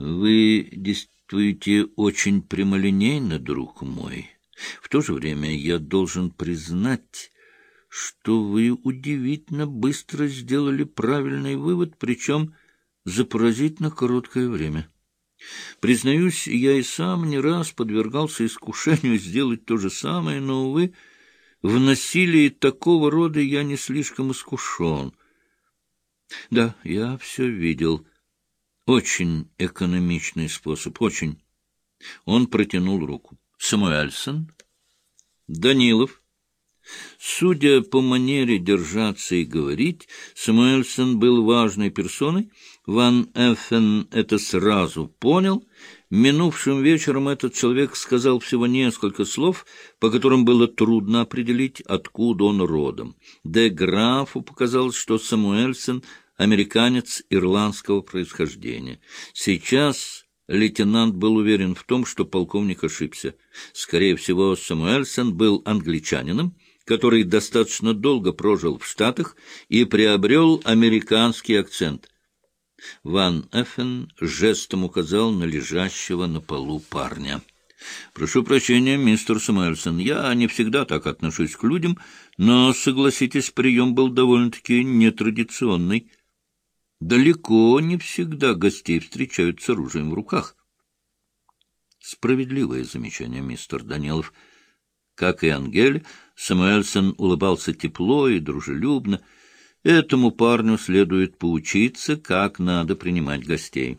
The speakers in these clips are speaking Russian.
Вы действуете очень прямолинейно, друг мой. В то же время я должен признать, что вы удивительно быстро сделали правильный вывод, причем за поразительно короткое время. Признаюсь, я и сам не раз подвергался искушению сделать то же самое, но, увы, в насилии такого рода я не слишком искушен. Да, я все видел. Очень экономичный способ, очень. Он протянул руку. Самуэльсон? Данилов? Судя по манере держаться и говорить, Самуэльсон был важной персоной. Ван Эффен это сразу понял. Минувшим вечером этот человек сказал всего несколько слов, по которым было трудно определить, откуда он родом. Де Графу показалось, что Самуэльсон — американец ирландского происхождения. Сейчас лейтенант был уверен в том, что полковник ошибся. Скорее всего, Самуэльсон был англичанином, который достаточно долго прожил в Штатах и приобрел американский акцент. Ван Эффен жестом указал на лежащего на полу парня. «Прошу прощения, мистер Самуэльсон, я не всегда так отношусь к людям, но, согласитесь, прием был довольно-таки нетрадиционный. Далеко не всегда гостей встречают с оружием в руках». Справедливое замечание, мистер Данилов — как и Ангель, Самуэльсон улыбался тепло и дружелюбно. Этому парню следует поучиться, как надо принимать гостей.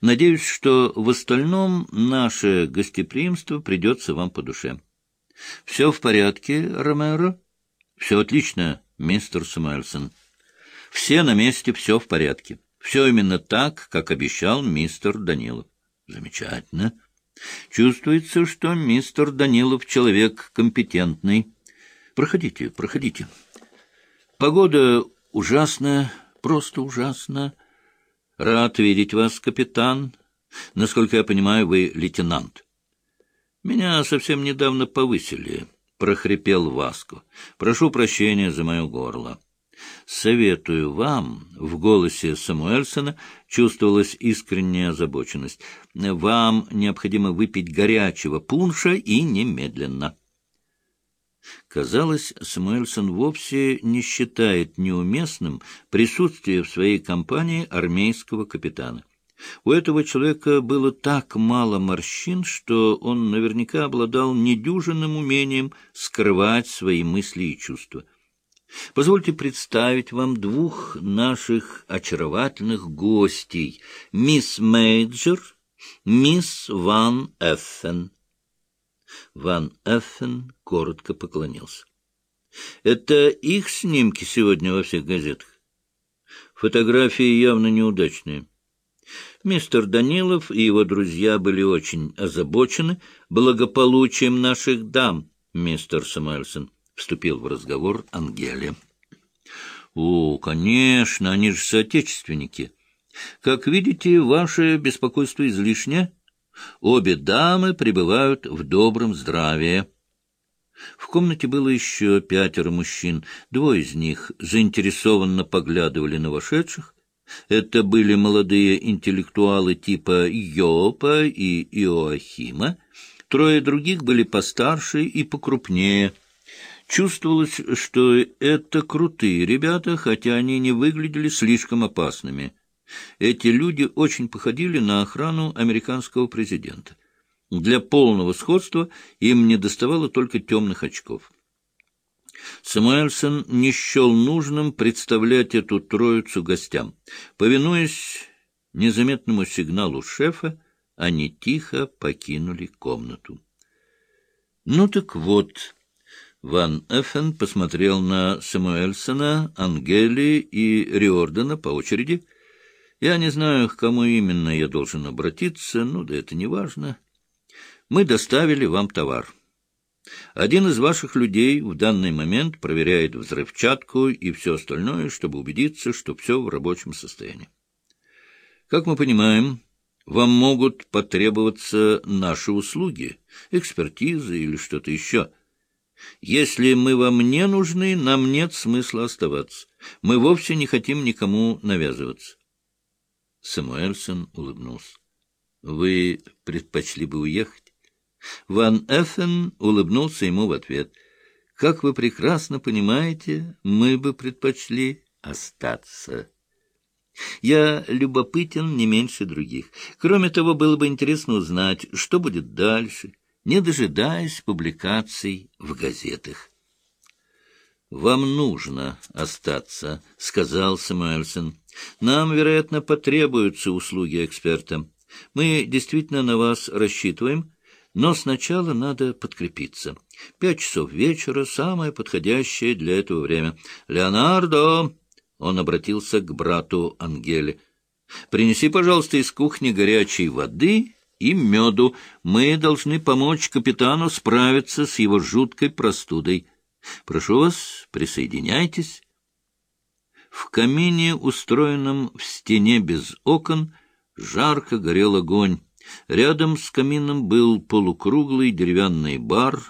Надеюсь, что в остальном наше гостеприимство придется вам по душе. Все в порядке, Ромеро? Все отлично, мистер Самуэльсон. Все на месте, все в порядке. Все именно так, как обещал мистер Данилов. Замечательно. Чувствуется, что мистер Данилов человек компетентный. Проходите, проходите. Погода ужасная, просто ужасная. Рад видеть вас, капитан. Насколько я понимаю, вы лейтенант. Меня совсем недавно повысили, — прохрипел Васко. Прошу прощения за мое горло. Советую вам, — в голосе Самуэльсона чувствовалась искренняя озабоченность, — вам необходимо выпить горячего пунша и немедленно. Казалось, Самуэльсон вовсе не считает неуместным присутствие в своей компании армейского капитана. У этого человека было так мало морщин, что он наверняка обладал недюжинным умением скрывать свои мысли и чувства. Позвольте представить вам двух наших очаровательных гостей, мисс Мейджер, мисс Ван Эффен. Ван Эффен коротко поклонился. Это их снимки сегодня во всех газетах? Фотографии явно неудачные. Мистер Данилов и его друзья были очень озабочены благополучием наших дам, мистер Самуэльсон вступил в разговор Ангеле. — О, конечно, они же соотечественники. Как видите, ваше беспокойство излишне. Обе дамы пребывают в добром здравии. В комнате было еще пятеро мужчин. Двое из них заинтересованно поглядывали на вошедших. Это были молодые интеллектуалы типа Йопа и Иоахима. Трое других были постарше и покрупнее — Чувствовалось, что это крутые ребята, хотя они не выглядели слишком опасными. Эти люди очень походили на охрану американского президента. Для полного сходства им не доставало только темных очков. Самуэльсон не счел нужным представлять эту троицу гостям. Повинуясь незаметному сигналу шефа, они тихо покинули комнату. Ну так вот... Ван Эффен посмотрел на Самуэльсона, Ангели и Риордена по очереди. Я не знаю, к кому именно я должен обратиться, ну да это не важно. Мы доставили вам товар. Один из ваших людей в данный момент проверяет взрывчатку и все остальное, чтобы убедиться, что все в рабочем состоянии. Как мы понимаем, вам могут потребоваться наши услуги, экспертизы или что-то еще — если мы вам не нужны, нам нет смысла оставаться. Мы вовсе не хотим никому навязываться. Самуэльсон улыбнулся. — Вы предпочли бы уехать? Ван Эффен улыбнулся ему в ответ. — Как вы прекрасно понимаете, мы бы предпочли остаться. Я любопытен не меньше других. Кроме того, было бы интересно узнать, что будет дальше, не дожидаясь публикаций в газетах. — Вам нужно остаться, — сказал Самуэльсон. — Нам, вероятно, потребуются услуги эксперта. Мы действительно на вас рассчитываем, но сначала надо подкрепиться. Пять часов вечера — самое подходящее для этого время. «Леонардо!» — он обратился к брату Ангеле. «Принеси, пожалуйста, из кухни горячей воды и меду. Мы должны помочь капитану справиться с его жуткой простудой. Прошу вас, присоединяйтесь». В камине, устроенном в стене без окон, жарко горел огонь. Рядом с камином был полукруглый деревянный бар,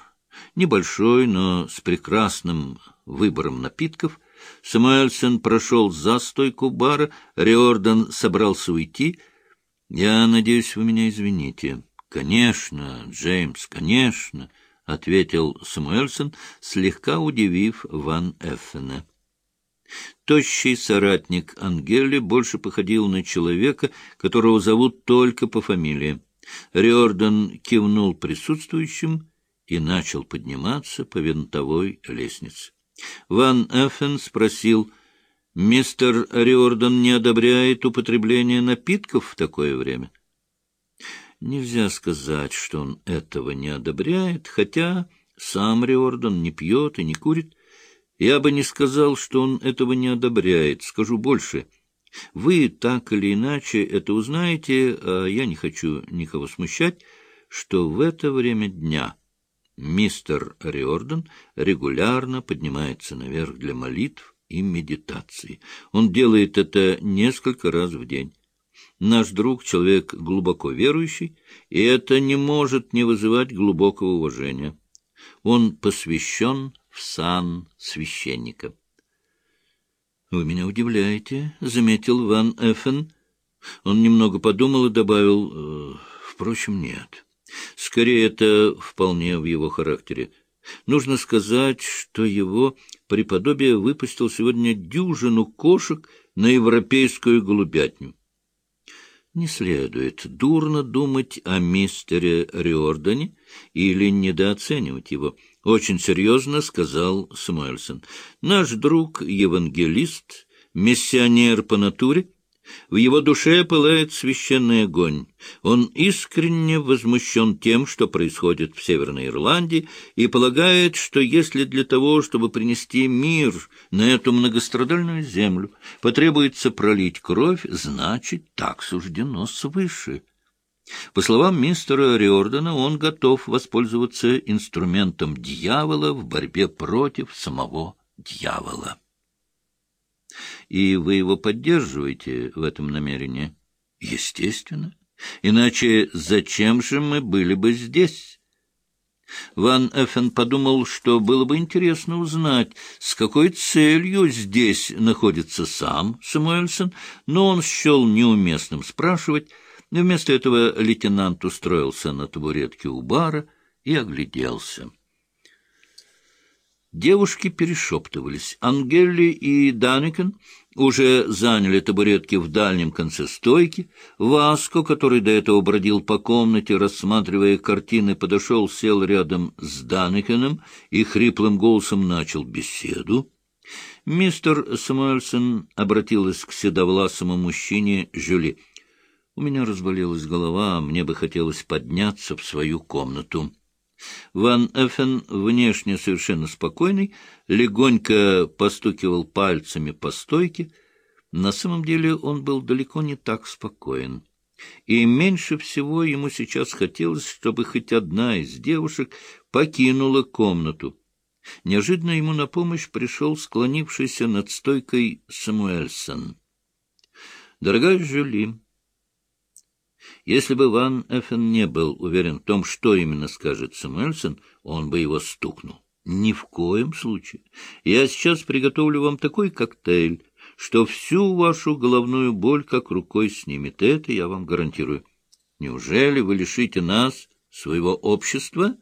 небольшой, но с прекрасным выбором напитков. Самуэльсон прошел за стойку бара, Риордан собрался уйти. — Я надеюсь, вы меня извините. — Конечно, Джеймс, конечно, — ответил Самуэльсон, слегка удивив Ван Эффена. Тощий соратник Ангели больше походил на человека, которого зовут только по фамилии. Риордан кивнул присутствующим и начал подниматься по винтовой лестнице. Ван Эффен спросил, «Мистер Риордан не одобряет употребление напитков в такое время?» Нельзя сказать, что он этого не одобряет, хотя сам Риордан не пьет и не курит. Я бы не сказал, что он этого не одобряет. Скажу больше. Вы так или иначе это узнаете, а я не хочу никого смущать, что в это время дня мистер Риордан регулярно поднимается наверх для молитв и медитации. Он делает это несколько раз в день. Наш друг — человек глубоко верующий, и это не может не вызывать глубокого уважения. Он посвящен в сан священника. — Вы меня удивляете, — заметил Ван Эффен. Он немного подумал и добавил, «Э, — впрочем, нет. Скорее, это вполне в его характере. Нужно сказать, что его преподобие выпустил сегодня дюжину кошек на европейскую голубятню. Не следует дурно думать о мистере Риордане или недооценивать его. Очень серьезно сказал Самуэльсон. Наш друг, евангелист, миссионер по натуре, в его душе пылает священный огонь. Он искренне возмущен тем, что происходит в Северной Ирландии, и полагает, что если для того, чтобы принести мир на эту многострадальную землю, потребуется пролить кровь, значит, так суждено свыше. По словам мистера Риордана, он готов воспользоваться инструментом дьявола в борьбе против самого дьявола. И вы его поддерживаете в этом намерении? Естественно. Иначе зачем же мы были бы здесь? Ван Эффен подумал, что было бы интересно узнать, с какой целью здесь находится сам Самуэльсон, но он счел неуместным спрашивать, Вместо этого лейтенант устроился на табуретке у бара и огляделся. Девушки перешептывались. Ангелли и Даникен уже заняли табуретки в дальнем конце стойки. Васко, который до этого бродил по комнате, рассматривая картины, подошел, сел рядом с Даникеном и хриплым голосом начал беседу. Мистер Самуэльсон обратилась к седовласому мужчине Жюли. У меня разболелась голова, мне бы хотелось подняться в свою комнату. Ван Эффен, внешне совершенно спокойный, легонько постукивал пальцами по стойке. На самом деле он был далеко не так спокоен. И меньше всего ему сейчас хотелось, чтобы хоть одна из девушек покинула комнату. Неожиданно ему на помощь пришел склонившийся над стойкой Самуэльсон. — Дорогая Жюли, если бы Ван Эффен не был уверен в том, что именно скажет Самуэльсон, он бы его стукнул. Ни в коем случае. Я сейчас приготовлю вам такой коктейль, что всю вашу головную боль как рукой снимет. Это я вам гарантирую. Неужели вы лишите нас своего общества?»